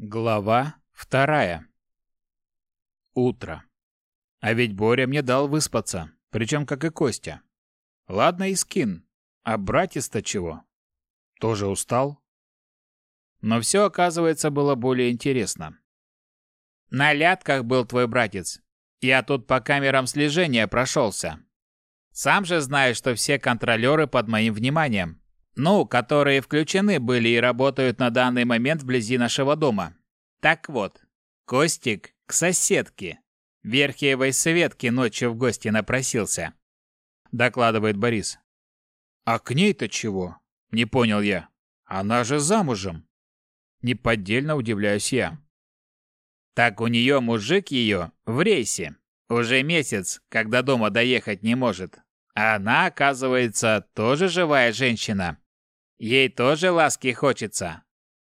Глава вторая. Утро. А ведь Боря мне дал выспаться, причем как и Костя. Ладно и скин, а братец-то чего? Тоже устал? Но все, оказывается, было более интересно. На лятках был твой братец. Я тут по камерам слежения прошелся. Сам же знаешь, что все контролеры под моим вниманием. Ну, которые включены были и работают на данный момент вблизи нашего дома. Так вот, Костик к соседке. Верхиевой Светке ночью в гости напросился. Докладывает Борис. А к ней-то чего? Не понял я. Она же замужем. Неподдельно удивляюсь я. Так у нее мужик ее в рейсе. Уже месяц, когда дома доехать не может. А она, оказывается, тоже живая женщина. Ей тоже ласки хочется.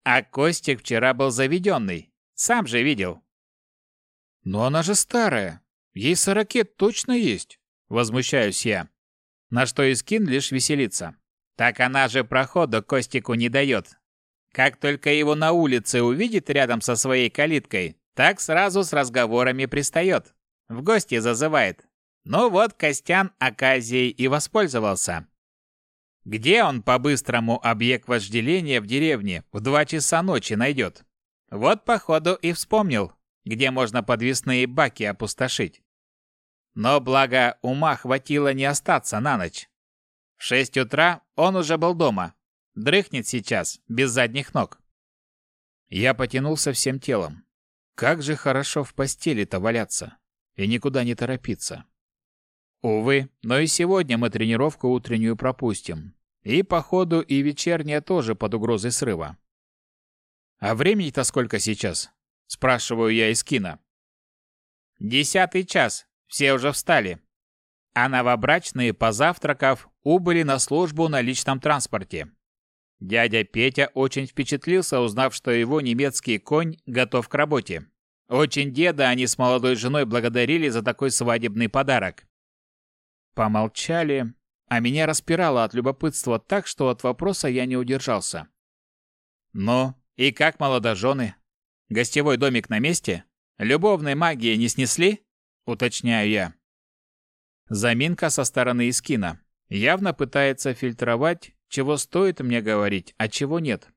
А Костик вчера был заведенный. Сам же видел. Но она же старая. Ей сорокет точно есть. Возмущаюсь я. На что Искин лишь веселится. Так она же прохода Костику не дает. Как только его на улице увидит рядом со своей калиткой, так сразу с разговорами пристает. В гости зазывает. Ну вот Костян оказией и воспользовался. Где он по-быстрому объект вожделения в деревне в два часа ночи найдет? Вот, походу, и вспомнил, где можно подвесные баки опустошить. Но благо ума хватило не остаться на ночь. В шесть утра он уже был дома. Дрыхнет сейчас, без задних ног. Я потянулся всем телом. Как же хорошо в постели-то валяться и никуда не торопиться. Увы, но и сегодня мы тренировку утреннюю пропустим. И, походу, и вечерняя тоже под угрозой срыва. «А времени-то сколько сейчас?» – спрашиваю я из кино. «Десятый час. Все уже встали. А новобрачные, позавтракав, убыли на службу на личном транспорте. Дядя Петя очень впечатлился, узнав, что его немецкий конь готов к работе. Очень деда они с молодой женой благодарили за такой свадебный подарок. Помолчали, а меня распирало от любопытства так, что от вопроса я не удержался. «Ну, и как молодожены? Гостевой домик на месте? Любовной магии не снесли?» — уточняю я. Заминка со стороны Искина. Явно пытается фильтровать, чего стоит мне говорить, а чего нет.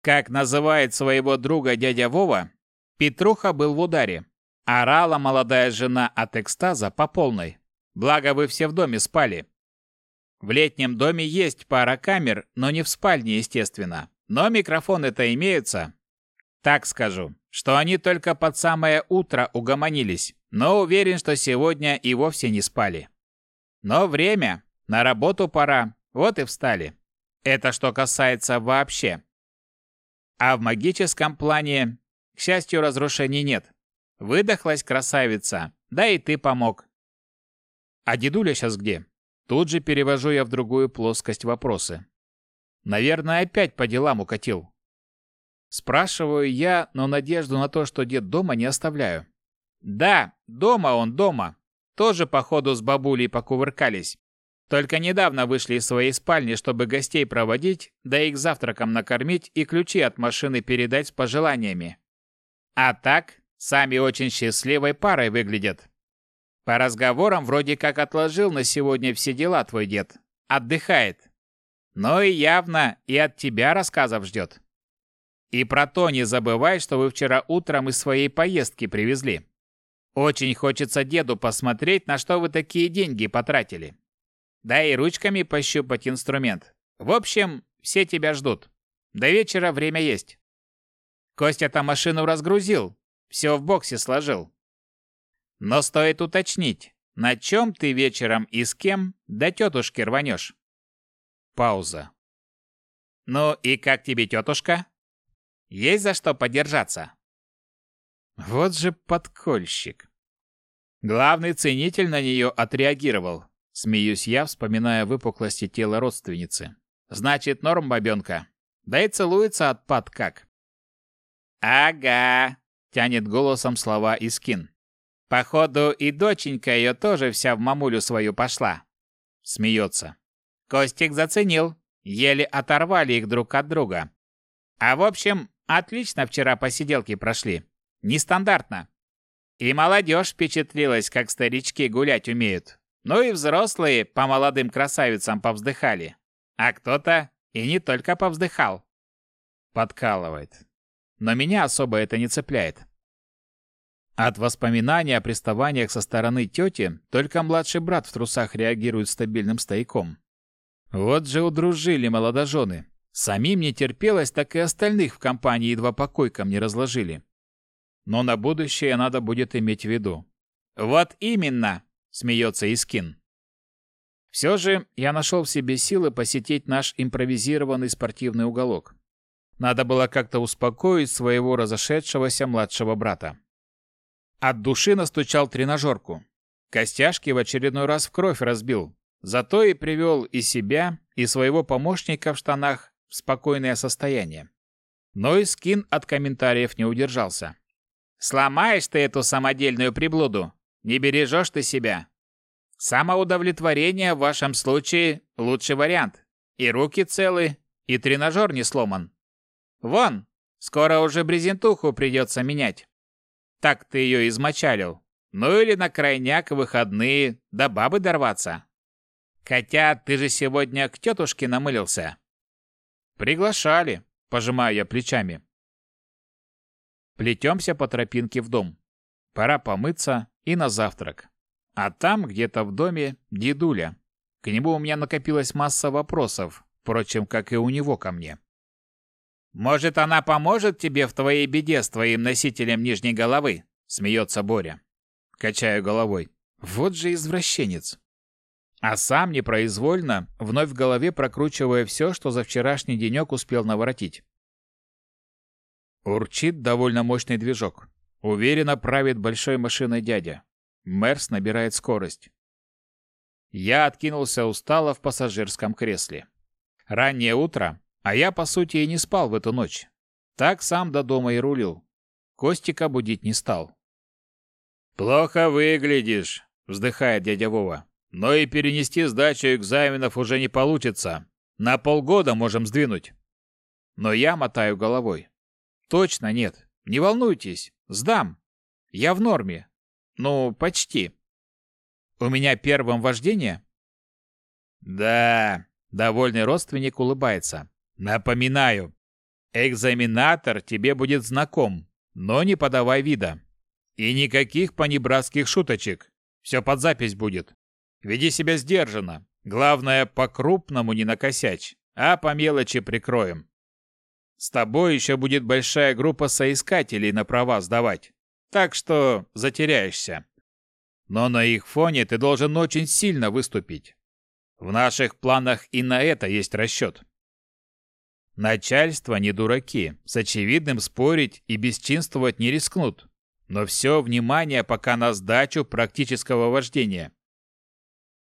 Как называет своего друга дядя Вова, Петруха был в ударе. Орала молодая жена от экстаза по полной. Благо вы все в доме спали. В летнем доме есть пара камер, но не в спальне, естественно. Но микрофоны-то имеются. Так скажу, что они только под самое утро угомонились, но уверен, что сегодня и вовсе не спали. Но время, на работу пора, вот и встали. Это что касается вообще. А в магическом плане, к счастью, разрушений нет. Выдохлась красавица, да и ты помог. А дедуля сейчас где? Тут же перевожу я в другую плоскость вопросы. Наверное, опять по делам укатил. Спрашиваю я, но надежду на то, что дед дома, не оставляю. Да, дома он, дома. Тоже, походу, с бабулей покувыркались. Только недавно вышли из своей спальни, чтобы гостей проводить, да их завтраком накормить и ключи от машины передать с пожеланиями. А так, сами очень счастливой парой выглядят. По разговорам вроде как отложил на сегодня все дела твой дед. Отдыхает. Но и явно и от тебя рассказов ждет. И про то не забывай, что вы вчера утром из своей поездки привезли. Очень хочется деду посмотреть, на что вы такие деньги потратили. Да и ручками пощупать инструмент. В общем, все тебя ждут. До вечера время есть. Костя-то машину разгрузил, все в боксе сложил. Но стоит уточнить, на чем ты вечером и с кем до тетушки рванешь? Пауза. Ну и как тебе тетушка? Есть за что подержаться? Вот же подкольщик. Главный ценитель на нее отреагировал. Смеюсь я, вспоминая выпуклости тела родственницы. Значит, норм бабенка. Да и целуется отпад как. «Ага», — тянет голосом слова Искин. Походу, и доченька ее тоже вся в мамулю свою пошла. Смеется. Костик заценил. Еле оторвали их друг от друга. А в общем, Отлично вчера посиделки прошли. Нестандартно. И молодежь впечатлилась, как старички гулять умеют. Ну и взрослые по молодым красавицам повздыхали. А кто-то и не только повздыхал. Подкалывает. Но меня особо это не цепляет. От воспоминания о приставаниях со стороны тети только младший брат в трусах реагирует стабильным стояком. Вот же удружили молодожены. Самим не терпелось, так и остальных в компании едва по койкам не разложили. Но на будущее надо будет иметь в виду. «Вот именно!» – смеется Искин. Все же я нашел в себе силы посетить наш импровизированный спортивный уголок. Надо было как-то успокоить своего разошедшегося младшего брата. От души настучал тренажерку. Костяшки в очередной раз в кровь разбил. Зато и привел и себя, и своего помощника в штанах в спокойное состояние. Но и скин от комментариев не удержался. «Сломаешь ты эту самодельную приблуду, не бережешь ты себя. Самоудовлетворение в вашем случае лучший вариант. И руки целы, и тренажер не сломан. Вон, скоро уже брезентуху придется менять. Так ты ее измочалил. Ну или на крайняк выходные до бабы дорваться. Хотя ты же сегодня к тетушке намылился. Приглашали, пожимаю я плечами. Плетемся по тропинке в дом. Пора помыться и на завтрак. А там, где-то в доме, дедуля. К нему у меня накопилась масса вопросов, впрочем, как и у него ко мне. «Может, она поможет тебе в твоей беде с твоим носителем нижней головы?» — смеется Боря. Качаю головой. Вот же извращенец. А сам непроизвольно, вновь в голове прокручивая все, что за вчерашний денек успел наворотить. Урчит довольно мощный движок. Уверенно правит большой машиной дядя. Мерс набирает скорость. Я откинулся устало в пассажирском кресле. Раннее утро, а я, по сути, и не спал в эту ночь. Так сам до дома и рулил. Костика будить не стал. «Плохо выглядишь», — вздыхает дядя Вова. «Но и перенести сдачу экзаменов уже не получится. На полгода можем сдвинуть». Но я мотаю головой. «Точно нет. Не волнуйтесь. Сдам. Я в норме. Ну, почти. У меня первым вождение?» «Да», — довольный родственник улыбается. Напоминаю, экзаменатор тебе будет знаком, но не подавай вида. И никаких понебратских шуточек. Все под запись будет. Веди себя сдержанно. Главное, по-крупному не накосячь, а по мелочи прикроем. С тобой еще будет большая группа соискателей на права сдавать. Так что затеряешься. Но на их фоне ты должен очень сильно выступить. В наших планах и на это есть расчет. Начальство не дураки, с очевидным спорить и бесчинствовать не рискнут. Но все внимание пока на сдачу практического вождения.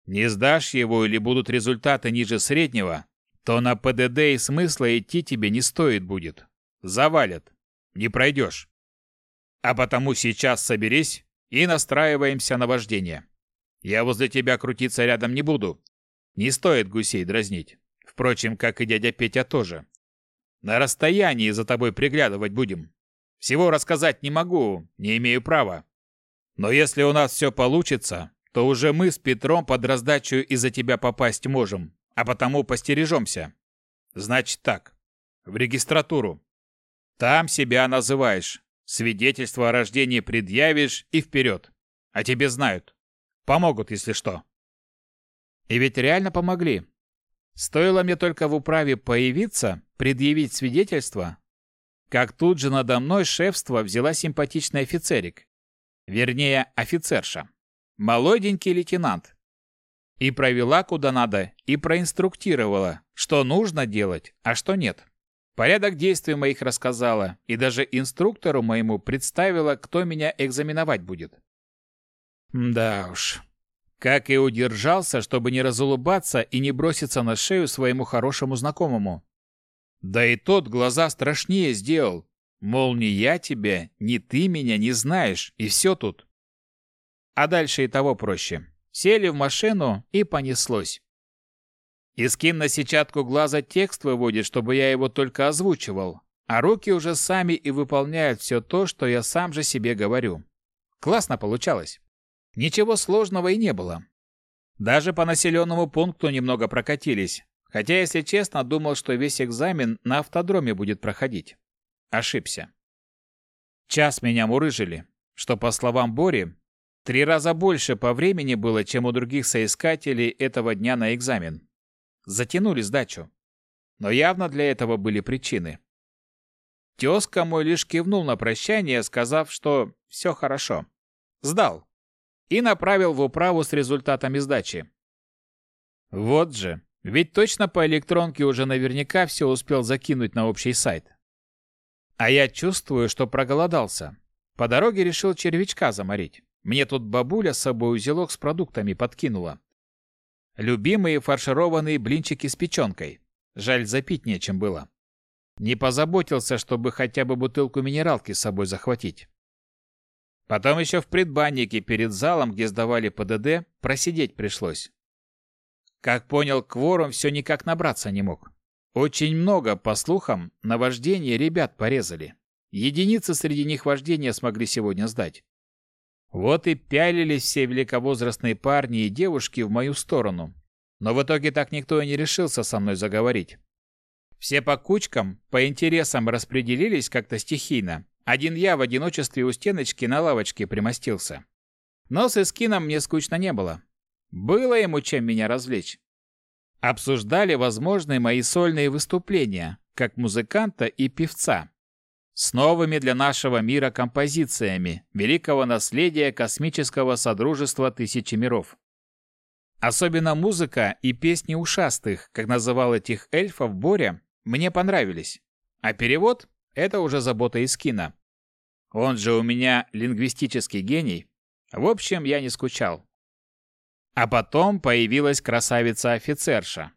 Не сдашь его или будут результаты ниже среднего, то на ПДД и смысла идти тебе не стоит будет. Завалят. Не пройдешь. А потому сейчас соберись и настраиваемся на вождение. Я возле тебя крутиться рядом не буду. Не стоит гусей дразнить. Впрочем, как и дядя Петя тоже. На расстоянии за тобой приглядывать будем. Всего рассказать не могу, не имею права. Но если у нас все получится, то уже мы с Петром под раздачу из-за тебя попасть можем, а потому постережемся. Значит так, в регистратуру. Там себя называешь, свидетельство о рождении предъявишь и вперед. А тебе знают. Помогут, если что. И ведь реально помогли. Стоило мне только в управе появиться, предъявить свидетельство, как тут же надо мной шефство взяла симпатичный офицерик. Вернее, офицерша. Молоденький лейтенант. И провела куда надо, и проинструктировала, что нужно делать, а что нет. Порядок действий моих рассказала, и даже инструктору моему представила, кто меня экзаменовать будет. Да уж, как и удержался, чтобы не разулыбаться и не броситься на шею своему хорошему знакомому. Да и тот глаза страшнее сделал. Мол, ни я тебя, ни ты меня не знаешь, и все тут. А дальше и того проще. Сели в машину и понеслось. Искин на сетчатку глаза текст выводит, чтобы я его только озвучивал. а руки уже сами и выполняют все то, что я сам же себе говорю. Классно получалось. Ничего сложного и не было. Даже по населенному пункту немного прокатились, хотя, если честно, думал, что весь экзамен на автодроме будет проходить. Ошибся. Час меня мурыжили, что, по словам Бори, три раза больше по времени было, чем у других соискателей этого дня на экзамен. Затянули сдачу. Но явно для этого были причины. Тезка мой лишь кивнул на прощание, сказав, что все хорошо. Сдал. И направил в управу с результатами сдачи. Вот же, ведь точно по электронке уже наверняка все успел закинуть на общий сайт. А я чувствую, что проголодался. По дороге решил червячка заморить. Мне тут бабуля с собой узелок с продуктами подкинула. Любимые фаршированные блинчики с печенкой. Жаль, запить нечем было. Не позаботился, чтобы хотя бы бутылку минералки с собой захватить. Потом еще в предбаннике перед залом, где сдавали ПДД, просидеть пришлось. Как понял, кворум все никак набраться не мог. Очень много, по слухам, на вождение ребят порезали. Единицы среди них вождения смогли сегодня сдать. Вот и пялились все великовозрастные парни и девушки в мою сторону. Но в итоге так никто и не решился со мной заговорить. Все по кучкам, по интересам распределились как-то стихийно. Один я в одиночестве у стеночки на лавочке примостился. Но с Искином мне скучно не было. Было ему чем меня развлечь. Обсуждали возможные мои сольные выступления, как музыканта и певца. С новыми для нашего мира композициями великого наследия космического содружества тысячи миров. Особенно музыка и песни ушастых, как называл этих эльфов Боря, мне понравились. А перевод – это уже забота из кино. Он же у меня лингвистический гений. В общем, я не скучал. А потом появилась красавица-офицерша.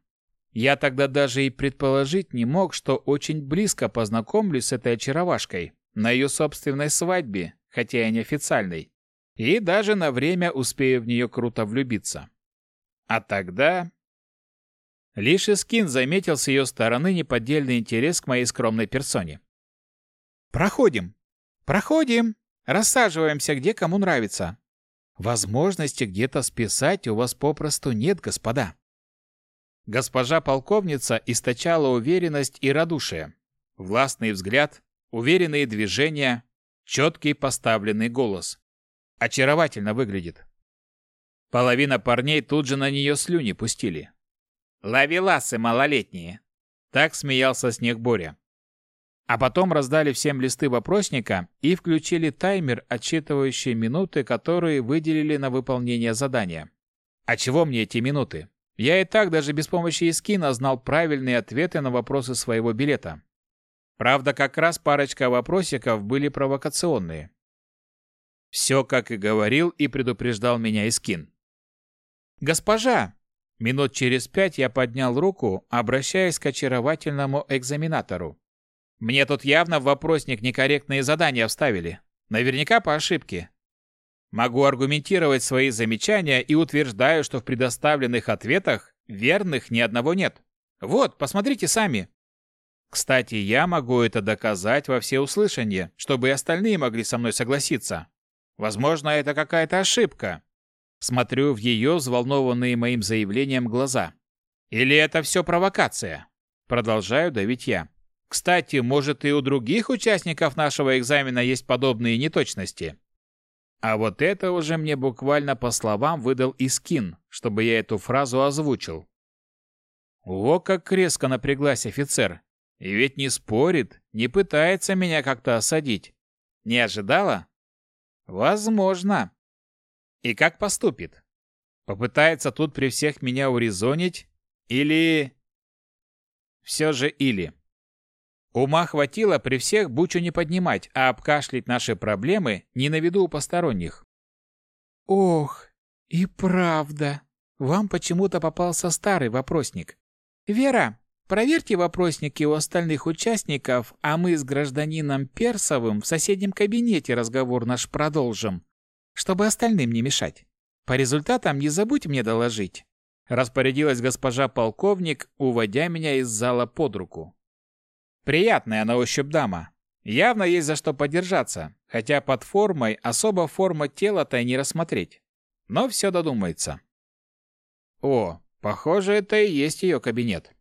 Я тогда даже и предположить не мог, что очень близко познакомлюсь с этой очаровашкой на ее собственной свадьбе, хотя и неофициальной, и даже на время успею в нее круто влюбиться. А тогда Лишь Искин заметил с ее стороны неподдельный интерес к моей скромной персоне. «Проходим! Проходим! Рассаживаемся, где кому нравится. Возможности где-то списать у вас попросту нет, господа». Госпожа полковница источала уверенность и радушие. Властный взгляд, уверенные движения, четкий поставленный голос. Очаровательно выглядит. Половина парней тут же на нее слюни пустили. Ловеласы малолетние. Так смеялся снег Боря. А потом раздали всем листы вопросника и включили таймер, отсчитывающий минуты, которые выделили на выполнение задания. А чего мне эти минуты? Я и так даже без помощи эскина знал правильные ответы на вопросы своего билета. Правда, как раз парочка вопросиков были провокационные. Все, как и говорил и предупреждал меня Искин. «Госпожа, Минут через пять я поднял руку, обращаясь к очаровательному экзаменатору. Мне тут явно в вопросник некорректные задания вставили. Наверняка по ошибке. Могу аргументировать свои замечания и утверждаю, что в предоставленных ответах верных ни одного нет. Вот, посмотрите сами. Кстати, я могу это доказать во всеуслышание, чтобы и остальные могли со мной согласиться. Возможно, это какая-то ошибка, Смотрю в ее взволнованные моим заявлением глаза. Или это все провокация? Продолжаю давить я. Кстати, может и у других участников нашего экзамена есть подобные неточности. А вот это уже мне буквально по словам выдал Искин, чтобы я эту фразу озвучил. О, как резко напряглась офицер. И ведь не спорит, не пытается меня как-то осадить. Не ожидала? Возможно. И как поступит? Попытается тут при всех меня урезонить? Или... Все же или. Ума хватило при всех бучу не поднимать, а обкашлять наши проблемы не на виду у посторонних. Ох, и правда. Вам почему-то попался старый вопросник. Вера, проверьте вопросники у остальных участников, а мы с гражданином Персовым в соседнем кабинете разговор наш продолжим чтобы остальным не мешать. По результатам не забудь мне доложить. Распорядилась госпожа полковник, уводя меня из зала под руку. Приятная на ощупь дама. Явно есть за что подержаться, хотя под формой особо форма тела-то и не рассмотреть. Но все додумается. О, похоже, это и есть ее кабинет.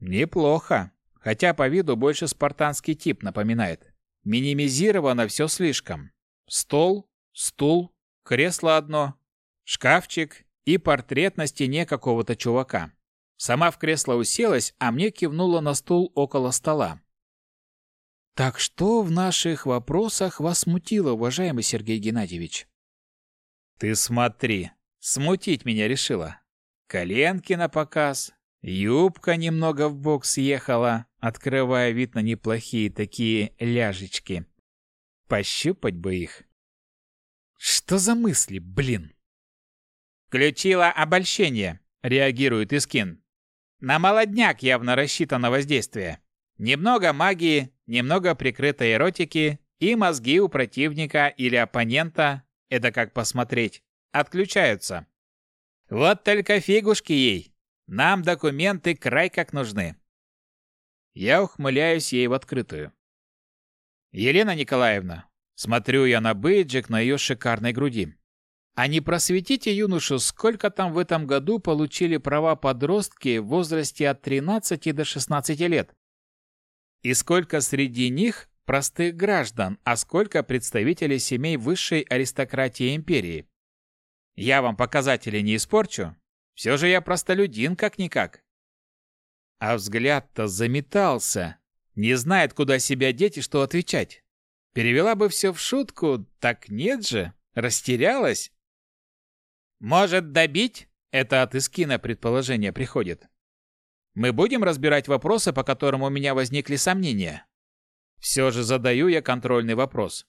Неплохо, хотя по виду больше спартанский тип напоминает. Минимизировано все слишком. Стол, стул, кресло одно, шкафчик и портрет на стене какого-то чувака. Сама в кресло уселась, а мне кивнула на стул около стола. «Так что в наших вопросах вас смутило, уважаемый Сергей Геннадьевич?» «Ты смотри, смутить меня решила. Коленки на показ, юбка немного в бок съехала, открывая вид на неплохие такие ляжечки. Пощупать бы их. Что за мысли, блин?» «Включила обольщение», — реагирует Искин. «На молодняк явно рассчитано воздействие. Немного магии, немного прикрытой эротики, и мозги у противника или оппонента, это как посмотреть, отключаются. Вот только фигушки ей. Нам документы край как нужны. Я ухмыляюсь ей в открытую. Елена Николаевна, смотрю я на бейджик на ее шикарной груди. А не просветите юношу, сколько там в этом году получили права подростки в возрасте от 13 до 16 лет? И сколько среди них простых граждан, а сколько представителей семей высшей аристократии империи? Я вам показатели не испорчу. Все же я простолюдин как-никак. А взгляд-то заметался. Не знает, куда себя деть и что отвечать. Перевела бы все в шутку, так нет же, растерялась. Может, добить? Это от Искина предположение приходит. Мы будем разбирать вопросы, по которым у меня возникли сомнения. Все же задаю я контрольный вопрос.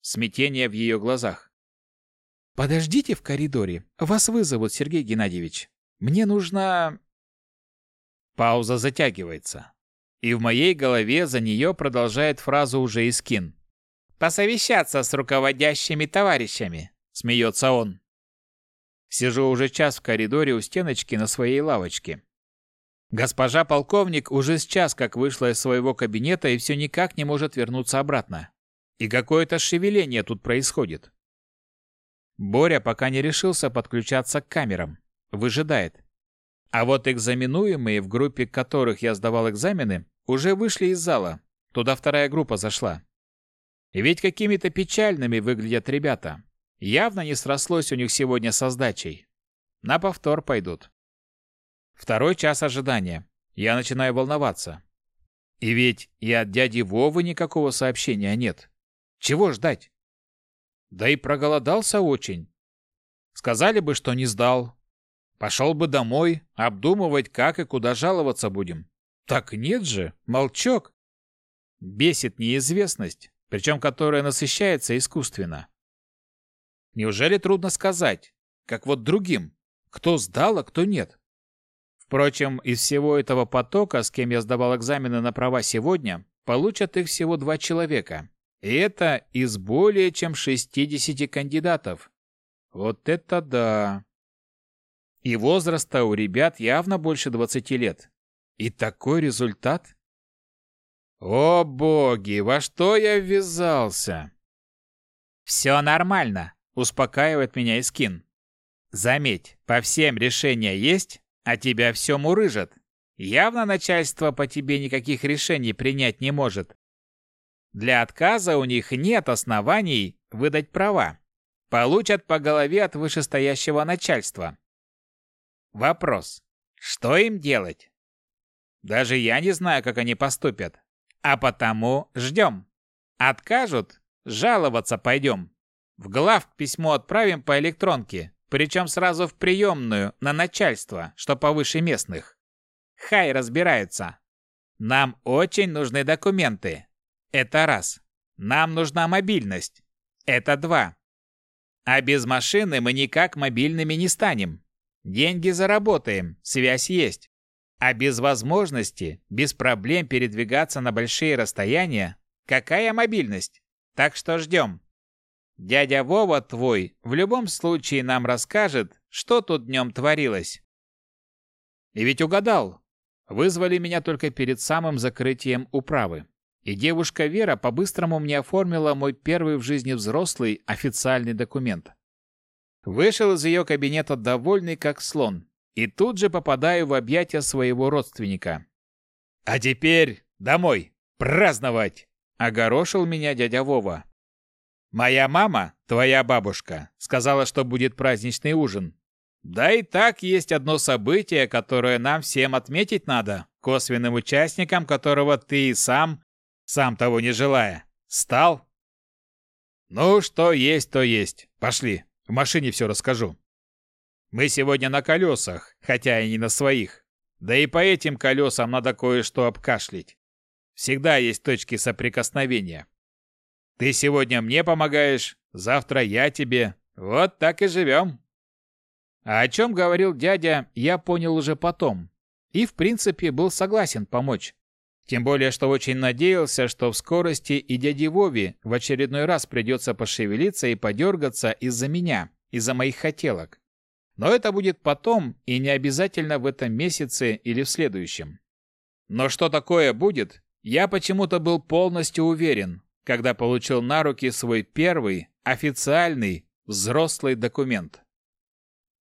Смятение в ее глазах. Подождите в коридоре. Вас вызовут, Сергей Геннадьевич. Мне нужно... Пауза затягивается. И в моей голове за нее продолжает фразу уже Искин. «Посовещаться с руководящими товарищами», — смеется он. Сижу уже час в коридоре у стеночки на своей лавочке. Госпожа полковник уже с час как вышла из своего кабинета и все никак не может вернуться обратно. И какое-то шевеление тут происходит. Боря пока не решился подключаться к камерам. Выжидает. А вот экзаменуемые, в группе которых я сдавал экзамены, уже вышли из зала. Туда вторая группа зашла. Ведь какими-то печальными выглядят ребята. Явно не срослось у них сегодня со сдачей. На повтор пойдут. Второй час ожидания. Я начинаю волноваться. И ведь и от дяди Вовы никакого сообщения нет. Чего ждать? Да и проголодался очень. Сказали бы, что не сдал. Пошел бы домой, обдумывать, как и куда жаловаться будем. Так нет же, молчок. Бесит неизвестность, причем которая насыщается искусственно. Неужели трудно сказать, как вот другим, кто сдал, а кто нет? Впрочем, из всего этого потока, с кем я сдавал экзамены на права сегодня, получат их всего два человека. И это из более чем 60 кандидатов. Вот это да! И возраста у ребят явно больше 20 лет. И такой результат? О боги, во что я ввязался? Все нормально, успокаивает меня Искин. Заметь, по всем решения есть, а тебя все мурыжат. Явно начальство по тебе никаких решений принять не может. Для отказа у них нет оснований выдать права. Получат по голове от вышестоящего начальства. Вопрос. Что им делать? Даже я не знаю, как они поступят. А потому ждем. Откажут? Жаловаться пойдем. В глав письмо отправим по электронке. Причем сразу в приемную, на начальство, что повыше местных. Хай разбираются. Нам очень нужны документы. Это раз. Нам нужна мобильность. Это два. А без машины мы никак мобильными не станем. Деньги заработаем, связь есть. А без возможности, без проблем передвигаться на большие расстояния, какая мобильность? Так что ждем. Дядя Вова твой в любом случае нам расскажет, что тут днем творилось. И ведь угадал. вызвали меня только перед самым закрытием управы. И девушка Вера по-быстрому мне оформила мой первый в жизни взрослый официальный документ. Вышел из ее кабинета довольный как слон, и тут же попадаю в объятия своего родственника. «А теперь домой! Праздновать!» — огорошил меня дядя Вова. «Моя мама, твоя бабушка, сказала, что будет праздничный ужин. Да и так есть одно событие, которое нам всем отметить надо, косвенным участником которого ты и сам, сам того не желая, стал. Ну, что есть, то есть. Пошли, в машине все расскажу. Мы сегодня на колесах, хотя и не на своих. Да и по этим колесам надо кое-что обкашлять. Всегда есть точки соприкосновения. Ты сегодня мне помогаешь, завтра я тебе. Вот так и живем. А о чем говорил дядя, я понял уже потом. И, в принципе, был согласен помочь. Тем более, что очень надеялся, что в скорости и дяде Вове в очередной раз придется пошевелиться и подергаться из-за меня, из-за моих хотелок. Но это будет потом и не обязательно в этом месяце или в следующем. Но что такое будет, я почему-то был полностью уверен, когда получил на руки свой первый официальный взрослый документ.